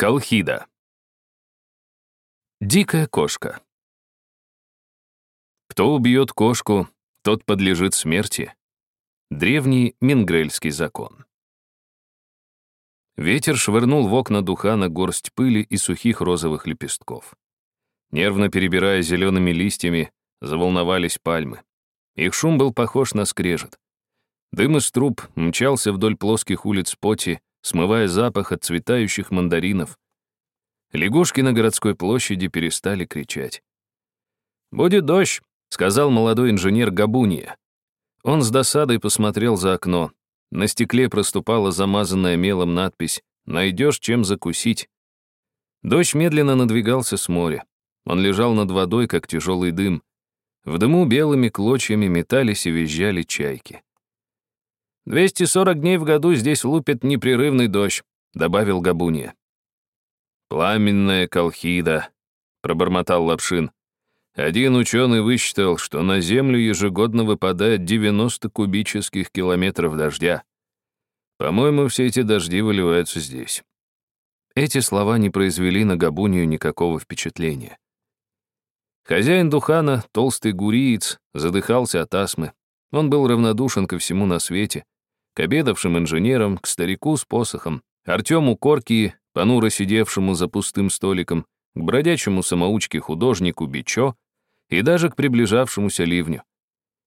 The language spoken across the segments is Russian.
Колхида. Дикая кошка. Кто убьет кошку, тот подлежит смерти. Древний мингрельский закон. Ветер швырнул в окна Духана горсть пыли и сухих розовых лепестков. Нервно перебирая зелеными листьями, заволновались пальмы. Их шум был похож на скрежет. Дым из труб мчался вдоль плоских улиц Поти, смывая запах от цветающих мандаринов. Лягушки на городской площади перестали кричать. «Будет дождь», — сказал молодой инженер Габуния. Он с досадой посмотрел за окно. На стекле проступала замазанная мелом надпись «Найдешь чем закусить». Дождь медленно надвигался с моря. Он лежал над водой, как тяжелый дым. В дыму белыми клочьями метались и визжали чайки. «240 дней в году здесь лупит непрерывный дождь», — добавил Габуния. «Пламенная колхида», — пробормотал Лапшин. Один ученый высчитал, что на Землю ежегодно выпадает 90 кубических километров дождя. По-моему, все эти дожди выливаются здесь. Эти слова не произвели на Габунию никакого впечатления. Хозяин Духана, толстый гуриец, задыхался от астмы. Он был равнодушен ко всему на свете, обедавшим инженерам, к старику с посохом, Артему Корки, понуро сидевшему за пустым столиком, к бродячему самоучке-художнику Бичо и даже к приближавшемуся ливню.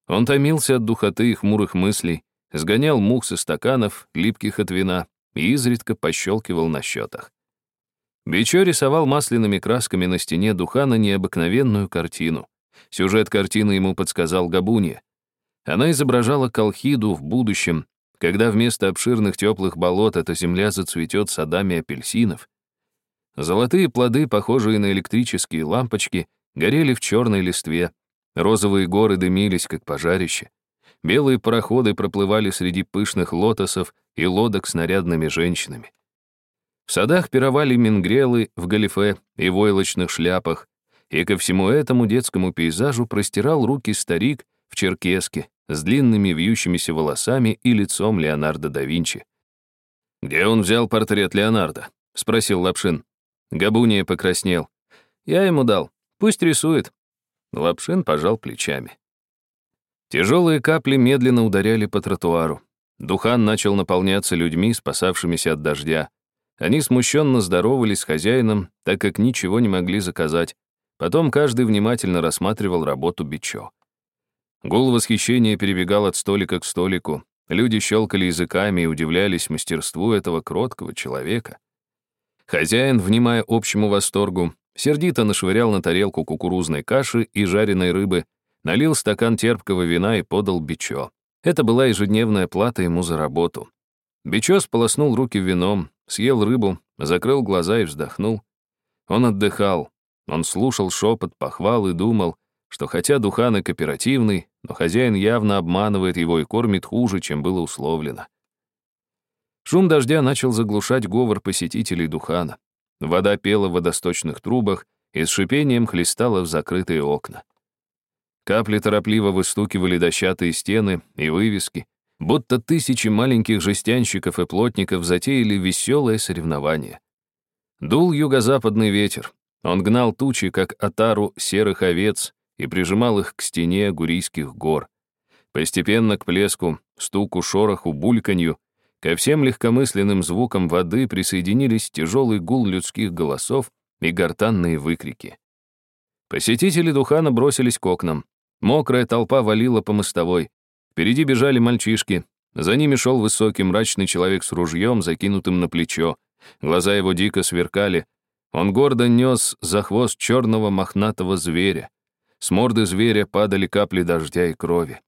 Он томился от духоты и хмурых мыслей, сгонял мух со стаканов, липких от вина, и изредка пощелкивал на счетах. Бичо рисовал масляными красками на стене Духана необыкновенную картину. Сюжет картины ему подсказал Габунья. Она изображала Колхиду в будущем, когда вместо обширных теплых болот эта земля зацветет садами апельсинов. Золотые плоды, похожие на электрические лампочки, горели в черной листве. Розовые горы дымились, как пожарище. Белые пароходы проплывали среди пышных лотосов и лодок с нарядными женщинами. В садах пировали мингрелы в галифе и войлочных шляпах, и ко всему этому детскому пейзажу простирал руки старик в черкеске, с длинными вьющимися волосами и лицом Леонардо да Винчи. «Где он взял портрет Леонардо?» — спросил Лапшин. Габуния покраснел. «Я ему дал. Пусть рисует». Лапшин пожал плечами. Тяжелые капли медленно ударяли по тротуару. Духан начал наполняться людьми, спасавшимися от дождя. Они смущенно здоровались с хозяином, так как ничего не могли заказать. Потом каждый внимательно рассматривал работу Бичо. Гул восхищения перебегал от столика к столику. Люди щелкали языками и удивлялись мастерству этого кроткого человека. Хозяин, внимая общему восторгу, сердито нашвырял на тарелку кукурузной каши и жареной рыбы, налил стакан терпкого вина и подал бичо. Это была ежедневная плата ему за работу. Бичо сполоснул руки вином, съел рыбу, закрыл глаза и вздохнул. Он отдыхал, он слушал шепот, похвал и думал, что хотя Духан и кооперативный, но хозяин явно обманывает его и кормит хуже, чем было условлено. Шум дождя начал заглушать говор посетителей Духана. Вода пела в водосточных трубах и с шипением хлестала в закрытые окна. Капли торопливо выстукивали дощатые стены и вывески, будто тысячи маленьких жестянщиков и плотников затеяли веселое соревнование. Дул юго-западный ветер. Он гнал тучи, как отару серых овец, и прижимал их к стене Гурийских гор. Постепенно к плеску, стуку, шороху, бульканью, ко всем легкомысленным звукам воды присоединились тяжелый гул людских голосов и гортанные выкрики. Посетители Духана бросились к окнам. Мокрая толпа валила по мостовой. Впереди бежали мальчишки. За ними шел высокий мрачный человек с ружьем, закинутым на плечо. Глаза его дико сверкали. Он гордо нес за хвост черного мохнатого зверя. С морды зверя падали капли дождя и крови.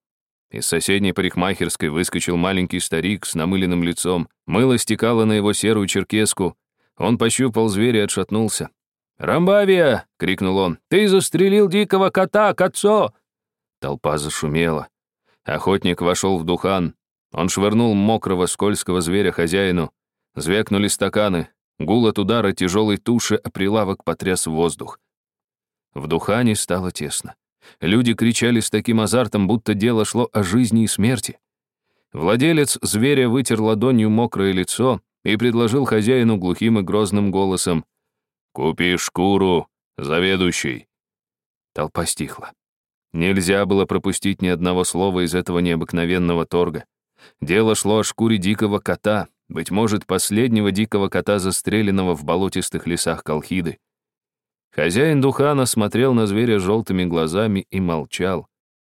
Из соседней парикмахерской выскочил маленький старик с намыленным лицом. Мыло стекало на его серую черкеску. Он пощупал зверя и отшатнулся. «Рамбавия!» — крикнул он. «Ты застрелил дикого кота, котцо!» Толпа зашумела. Охотник вошел в духан. Он швырнул мокрого скользкого зверя хозяину. Звякнули стаканы. Гул от удара тяжелой туши, а прилавок потряс воздух. В Духане стало тесно. Люди кричали с таким азартом, будто дело шло о жизни и смерти. Владелец зверя вытер ладонью мокрое лицо, и предложил хозяину глухим и грозным голосом «Купи шкуру, заведующий». Толпа стихла. Нельзя было пропустить ни одного слова из этого необыкновенного торга. Дело шло о шкуре дикого кота, быть может, последнего дикого кота, застреленного в болотистых лесах Колхиды. Хозяин Духана смотрел на зверя желтыми глазами и молчал.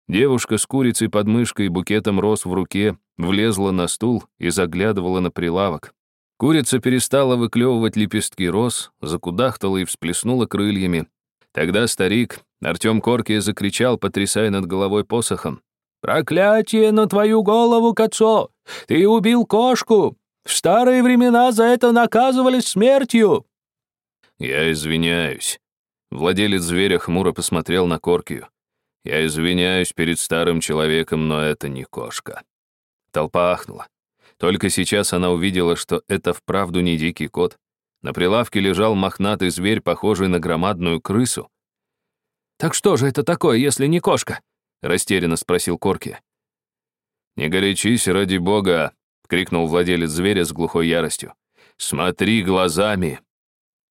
Девушка с курицей под мышкой и букетом роз в руке влезла на стул и заглядывала на прилавок. Курица перестала выклевывать лепестки роз, закудахтала и всплеснула крыльями. Тогда старик, Артем Корки, закричал, потрясая над головой посохом. «Проклятие на твою голову, Кацо! Ты убил кошку! В старые времена за это наказывались смертью!» «Я извиняюсь». Владелец зверя хмуро посмотрел на Коркию. Я извиняюсь перед старым человеком, но это не кошка. Толпа ахнула. Только сейчас она увидела, что это вправду не дикий кот. На прилавке лежал мохнатый зверь, похожий на громадную крысу. «Так что же это такое, если не кошка?» — растерянно спросил Корки. «Не горячись, ради бога!» — крикнул владелец зверя с глухой яростью. «Смотри глазами!»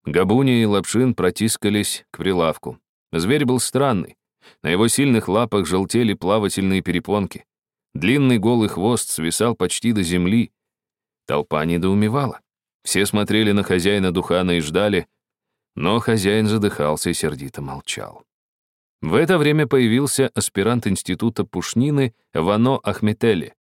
Габуни и Лапшин протискались к прилавку. Зверь был странный. На его сильных лапах желтели плавательные перепонки. Длинный голый хвост свисал почти до земли. Толпа недоумевала. Все смотрели на хозяина Духана и ждали, но хозяин задыхался и сердито молчал. В это время появился аспирант института Пушнины Вано Ахметели.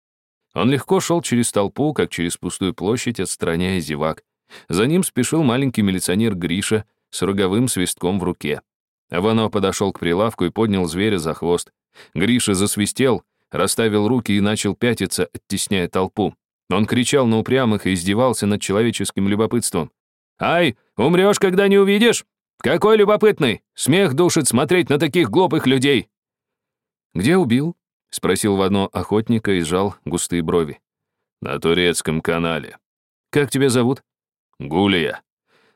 Он легко шел через толпу, как через пустую площадь, отстраняя зевак. За ним спешил маленький милиционер Гриша с роговым свистком в руке. Вано подошел к прилавку и поднял зверя за хвост. Гриша засвистел, расставил руки и начал пятиться, оттесняя толпу. Он кричал на упрямых и издевался над человеческим любопытством. «Ай, умрешь, когда не увидишь? Какой любопытный! Смех душит смотреть на таких глупых людей!» «Где убил?» — спросил Вано охотника и сжал густые брови. «На турецком канале». «Как тебя зовут?» «Гулия».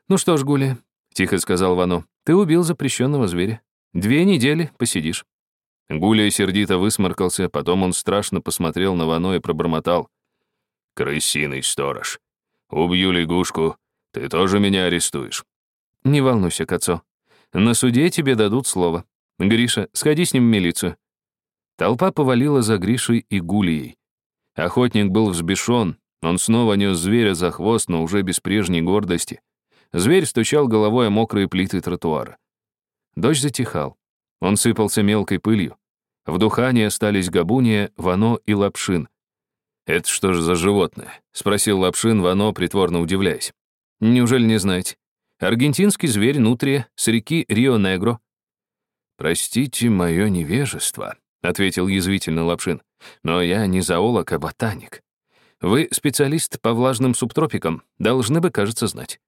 «Ну что ж, Гулия», — тихо сказал Вано. Ты убил запрещенного зверя. Две недели посидишь». Гуля сердито высморкался, потом он страшно посмотрел на Вано и пробормотал. «Крысиный сторож. Убью лягушку, ты тоже меня арестуешь». «Не волнуйся, Кацо. На суде тебе дадут слово. Гриша, сходи с ним в милицию». Толпа повалила за Гришей и Гулией. Охотник был взбешен, он снова нес зверя за хвост, но уже без прежней гордости. Зверь стучал головой о мокрые плиты тротуара. Дождь затихал. Он сыпался мелкой пылью. В духане остались Габуния, Вано и Лапшин. «Это что же за животное?» — спросил Лапшин, Вано, притворно удивляясь. «Неужели не знаете? Аргентинский зверь Нутрия с реки Рио-Негро». «Простите мое невежество», — ответил язвительно Лапшин. «Но я не зоолог, а ботаник. Вы специалист по влажным субтропикам, должны бы, кажется, знать.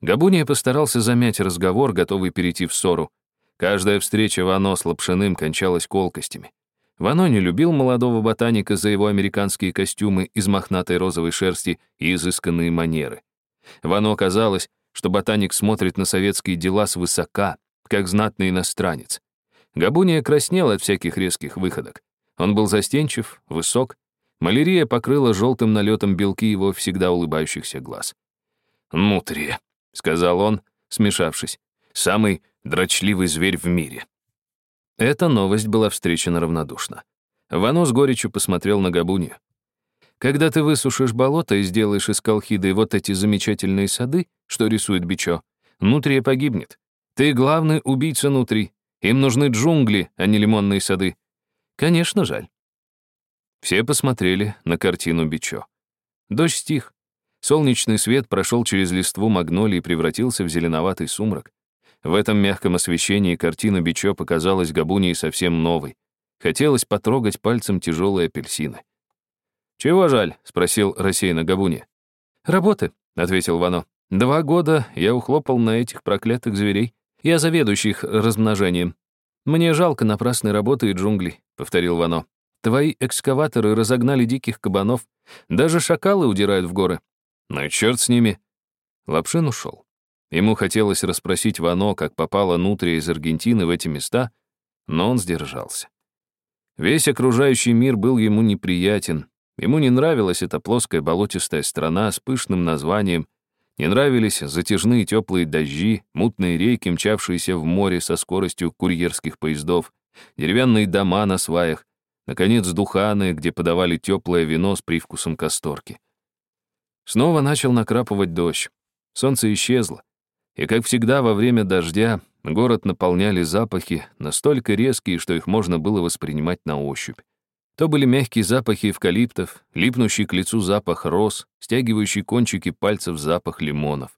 Габуния постарался замять разговор, готовый перейти в ссору. Каждая встреча Вано с Лапшиным кончалась колкостями. Вано не любил молодого ботаника за его американские костюмы из мохнатой розовой шерсти и изысканные манеры. Вано казалось, что ботаник смотрит на советские дела свысока, как знатный иностранец. Габуния краснел от всяких резких выходок. Он был застенчив, высок. Малярия покрыла желтым налетом белки его всегда улыбающихся глаз. «Нутрия», — сказал он, смешавшись. «Самый дрочливый зверь в мире». Эта новость была встречена равнодушно. Вано с горечью посмотрел на Габунью. «Когда ты высушишь болото и сделаешь из колхиды вот эти замечательные сады, что рисует Бичо, Нутрия погибнет. Ты главный убийца Нутри. Им нужны джунгли, а не лимонные сады. Конечно, жаль». Все посмотрели на картину Бичо. Дождь стих. Солнечный свет прошел через листву магнолии и превратился в зеленоватый сумрак. В этом мягком освещении картина Бичо показалась Габунии совсем новой. Хотелось потрогать пальцем тяжелые апельсины. «Чего жаль?» — спросил рассеянно Габуни. «Работы», — ответил Вано. «Два года я ухлопал на этих проклятых зверей. Я заведующий их размножением. Мне жалко напрасной работы и джунглей», — повторил Вано. «Твои экскаваторы разогнали диких кабанов. Даже шакалы удирают в горы. Ну черт с ними. Лапшин ушел. Ему хотелось расспросить Вано, как попала Нутрия из Аргентины в эти места, но он сдержался. Весь окружающий мир был ему неприятен, Ему не нравилась эта плоская болотистая страна с пышным названием, не нравились затяжные теплые дожди, мутные реки, мчавшиеся в море со скоростью курьерских поездов, деревянные дома на сваях, наконец, духаны, где подавали теплое вино с привкусом касторки. Снова начал накрапывать дождь. Солнце исчезло. И, как всегда, во время дождя город наполняли запахи, настолько резкие, что их можно было воспринимать на ощупь. То были мягкие запахи эвкалиптов, липнущий к лицу запах роз, стягивающий кончики пальцев запах лимонов.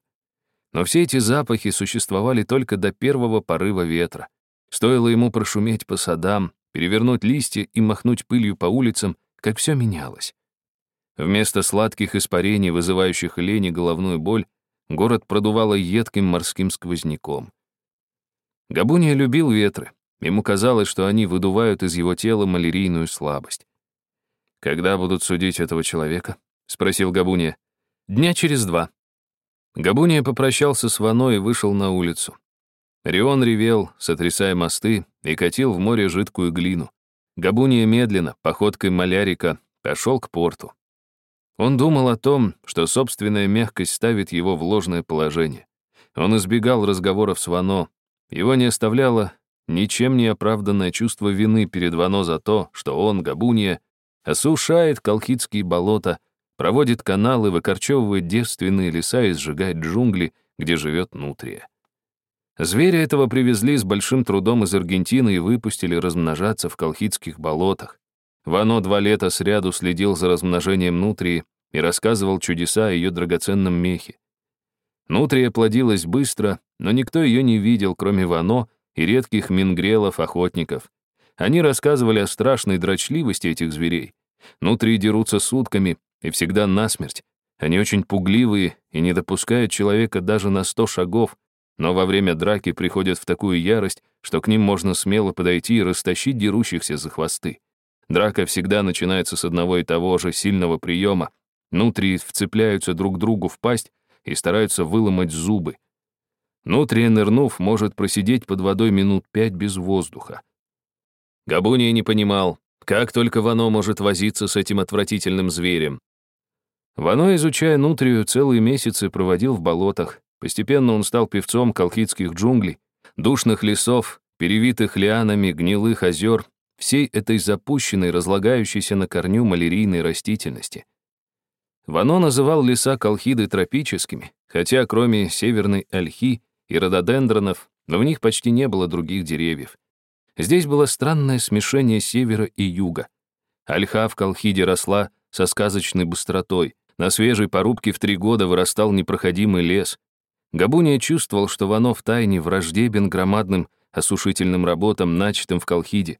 Но все эти запахи существовали только до первого порыва ветра. Стоило ему прошуметь по садам, перевернуть листья и махнуть пылью по улицам, как все менялось. Вместо сладких испарений, вызывающих лень и головную боль, город продувало едким морским сквозняком. Габуния любил ветры, Ему казалось, что они выдувают из его тела малярийную слабость. «Когда будут судить этого человека?» — спросил Габуния. «Дня через два». Габуния попрощался с Вано и вышел на улицу. Рион ревел, сотрясая мосты, и катил в море жидкую глину. Габуния медленно, походкой малярика, пошел к порту. Он думал о том, что собственная мягкость ставит его в ложное положение. Он избегал разговоров с Вано. Его не оставляло ничем не оправданное чувство вины перед Вано за то, что он, Габуния, осушает колхидские болота, проводит каналы, выкорчевывает девственные леса и сжигает джунгли, где живет нутрия. Зверя этого привезли с большим трудом из Аргентины и выпустили размножаться в колхидских болотах. Вано два лета сряду следил за размножением нутрии и рассказывал чудеса о ее драгоценном мехе. Нутрия плодилась быстро, но никто ее не видел, кроме Вано и редких мингрелов-охотников. Они рассказывали о страшной дрочливости этих зверей. Внутри дерутся сутками и всегда насмерть. Они очень пугливые и не допускают человека даже на сто шагов, но во время драки приходят в такую ярость, что к ним можно смело подойти и растащить дерущихся за хвосты. Драка всегда начинается с одного и того же сильного приема. Внутри вцепляются друг другу в пасть и стараются выломать зубы. Нутрия, нырнув, может просидеть под водой минут пять без воздуха. Габуния не понимал, как только Вано может возиться с этим отвратительным зверем. Вано, изучая нутрию, целые месяцы проводил в болотах. Постепенно он стал певцом колхидских джунглей, душных лесов, перевитых лианами гнилых озер, всей этой запущенной, разлагающейся на корню малярийной растительности. Вано называл леса колхиды тропическими, хотя кроме северной ольхи и рододендронов, но в них почти не было других деревьев. Здесь было странное смешение севера и юга. Ольха в Колхиде росла со сказочной быстротой. На свежей порубке в три года вырастал непроходимый лес. Габуния чувствовал, что Вано в тайне враждебен громадным осушительным работам, начатым в Колхиде.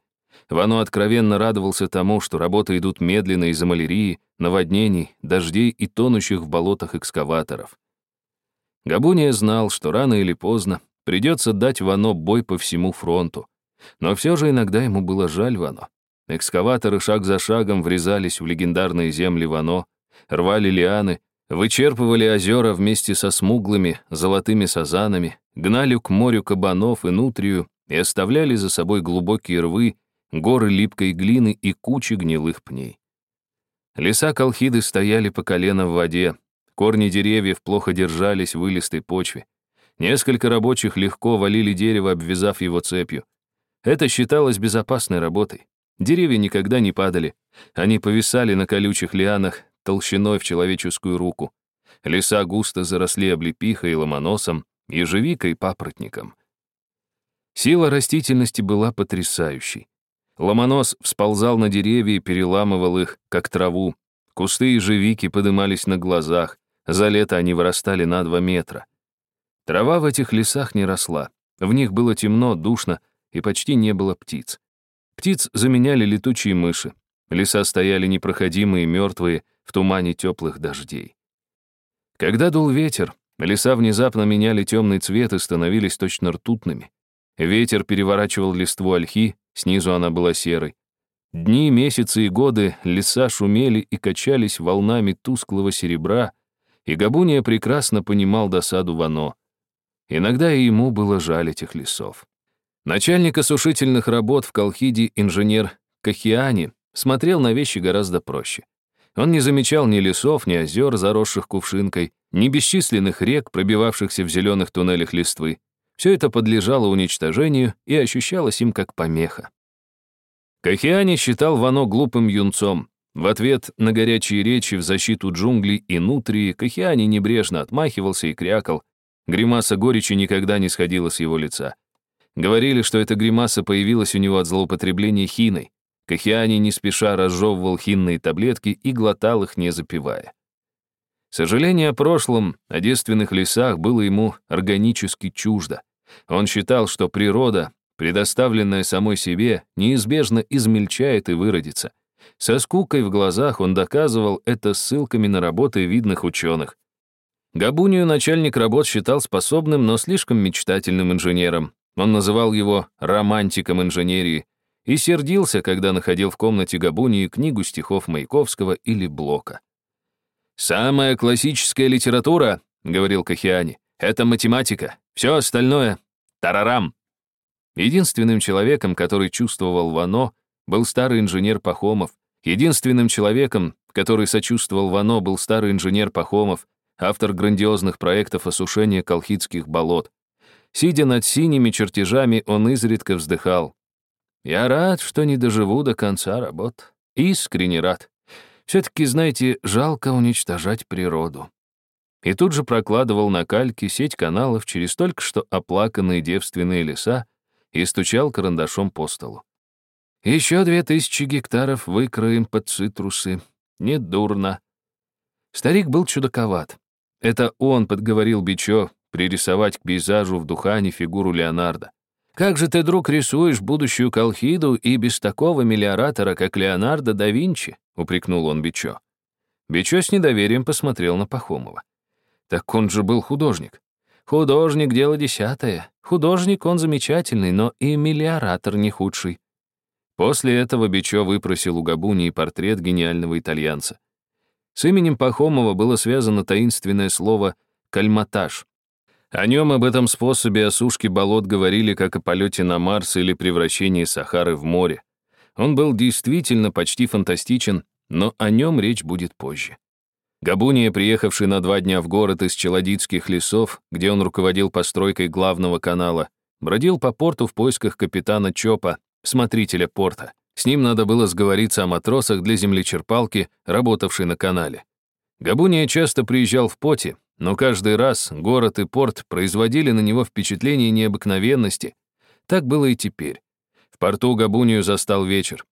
Вано откровенно радовался тому, что работы идут медленно из-за малярии, наводнений, дождей и тонущих в болотах экскаваторов. Габуния знал, что рано или поздно придется дать Вано бой по всему фронту. Но все же иногда ему было жаль Вано. Экскаваторы шаг за шагом врезались в легендарные земли Вано, рвали лианы, вычерпывали озера вместе со смуглыми золотыми сазанами, гнали к морю кабанов и нутрию и оставляли за собой глубокие рвы, горы липкой глины и кучи гнилых пней. Леса Колхиды стояли по колено в воде, Корни деревьев плохо держались в илистой почве. Несколько рабочих легко валили дерево, обвязав его цепью. Это считалось безопасной работой. Деревья никогда не падали. Они повисали на колючих лианах толщиной в человеческую руку. Леса густо заросли облепихой и ломоносом, ежевикой и папоротником. Сила растительности была потрясающей. Ломонос всползал на деревья и переламывал их, как траву. Кусты ежевики подымались на глазах. За лето они вырастали на два метра. Трава в этих лесах не росла. В них было темно, душно и почти не было птиц. Птиц заменяли летучие мыши. Леса стояли непроходимые, мертвые, тумане теплых дождей. Когда дул ветер, леса внезапно меняли темный цвет и становились точно ртутными. Ветер переворачивал листву ольхи, снизу она была серой. Дни, месяцы и годы леса шумели и качались волнами тусклого серебра, и Габуния прекрасно понимал досаду Вано. Иногда и ему было жаль этих лесов. Начальник осушительных работ в Колхиде, инженер Кахиани, смотрел на вещи гораздо проще. Он не замечал ни лесов, ни озер, заросших кувшинкой, ни бесчисленных рек, пробивавшихся в зеленых туннелях листвы. Все это подлежало уничтожению и ощущалось им как помеха. Кахиани считал Вано глупым юнцом. В ответ на горячие речи в защиту джунглей и нутрии Кахиани небрежно отмахивался и крякал. Гримаса горечи никогда не сходила с его лица. Говорили, что эта гримаса появилась у него от злоупотребления хиной. Кахиани не спеша разжевывал хинные таблетки и глотал их, не запивая. Сожаление о прошлом, о девственных лесах было ему органически чуждо. Он считал, что природа, предоставленная самой себе, неизбежно измельчает и выродится. Со скукой в глазах он доказывал это ссылками на работы видных ученых. Габунию начальник работ считал способным, но слишком мечтательным инженером. Он называл его романтиком инженерии, и сердился, когда находил в комнате Габунии книгу стихов Маяковского или Блока. «Самая классическая литература, — говорил Кахиани, — это математика, все остальное — тарарам». Единственным человеком, который чувствовал Вано, был старый инженер Пахомов. Единственным человеком, который сочувствовал Вано, был старый инженер Пахомов, автор грандиозных проектов осушения колхидских болот. Сидя над синими чертежами, он изредка вздыхал. Я рад, что не доживу до конца работ. Искренне рад. Все-таки, знаете, жалко уничтожать природу. И тут же прокладывал на кальке сеть каналов через только что оплаканные девственные леса и стучал карандашом по столу. Еще две тысячи гектаров выкроем под цитрусы. Недурно. Старик был чудаковат. Это он подговорил Бичо пририсовать к пейзажу в Духане фигуру Леонардо. Как же ты, друг, рисуешь будущую Колхиду и без такого миллиоратора, как Леонардо да Винчи?» — упрекнул он Бичо. Бичо с недоверием посмотрел на Пахомова. «Так он же был художник». «Художник — дело десятое. Художник он замечательный, но и миллиоратор не худший». После этого Бичо выпросил у Габуни портрет гениального итальянца. С именем Пахомова было связано таинственное слово «кальматаж», о нем об этом способе осушки болот говорили как о полете на Марс или превращении Сахары в море. Он был действительно почти фантастичен, но о нем речь будет позже. Габуния, приехавший на два дня в город из Челодитских лесов, где он руководил постройкой главного канала, бродил по порту в поисках капитана Чопа, смотрителя порта. С ним надо было сговориться о матросах для землечерпалки, работавшей на канале. Габуния часто приезжал в поте, но каждый раз город и порт производили на него впечатление необыкновенности. Так было и теперь. В порту Габунию застал вечер.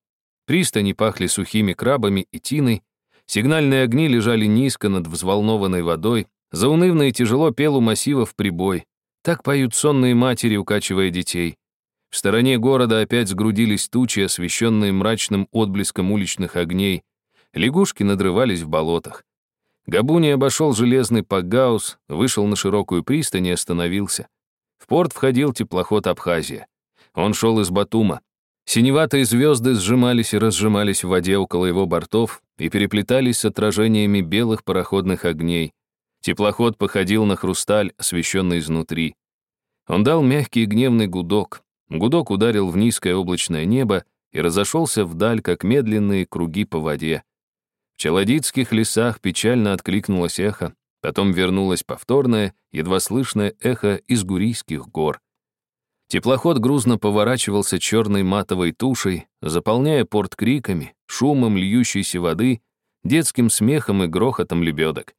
Пристани пахли сухими крабами и тиной, сигнальные огни лежали низко над взволнованной водой, заунывно и тяжело пел у массивов прибой. Так поют сонные матери, укачивая детей. В стороне города опять сгрудились тучи, освещенные мрачным отблеском уличных огней. Лягушки надрывались в болотах. Габуни обошел железный пагаус, вышел на широкую пристань и остановился. В порт входил теплоход «Абхазия». Он шел из Батума. Синеватые звезды сжимались и разжимались в воде около его бортов и переплетались с отражениями белых пароходных огней. Теплоход походил на хрусталь, освещенный изнутри. Он дал мягкий гневный гудок. Гудок ударил в низкое облачное небо и разошелся вдаль, как медленные круги по воде. В Челодитских лесах печально откликнулось эхо, потом вернулось повторное, едва слышное эхо из Гурийских гор. Теплоход грузно поворачивался черной матовой тушей, заполняя порт криками, шумом льющейся воды, детским смехом и грохотом лебедок.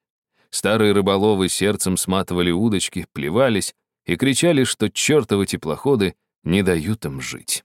Старые рыболовы сердцем сматывали удочки, плевались и кричали, что чертовы теплоходы не дают им жить.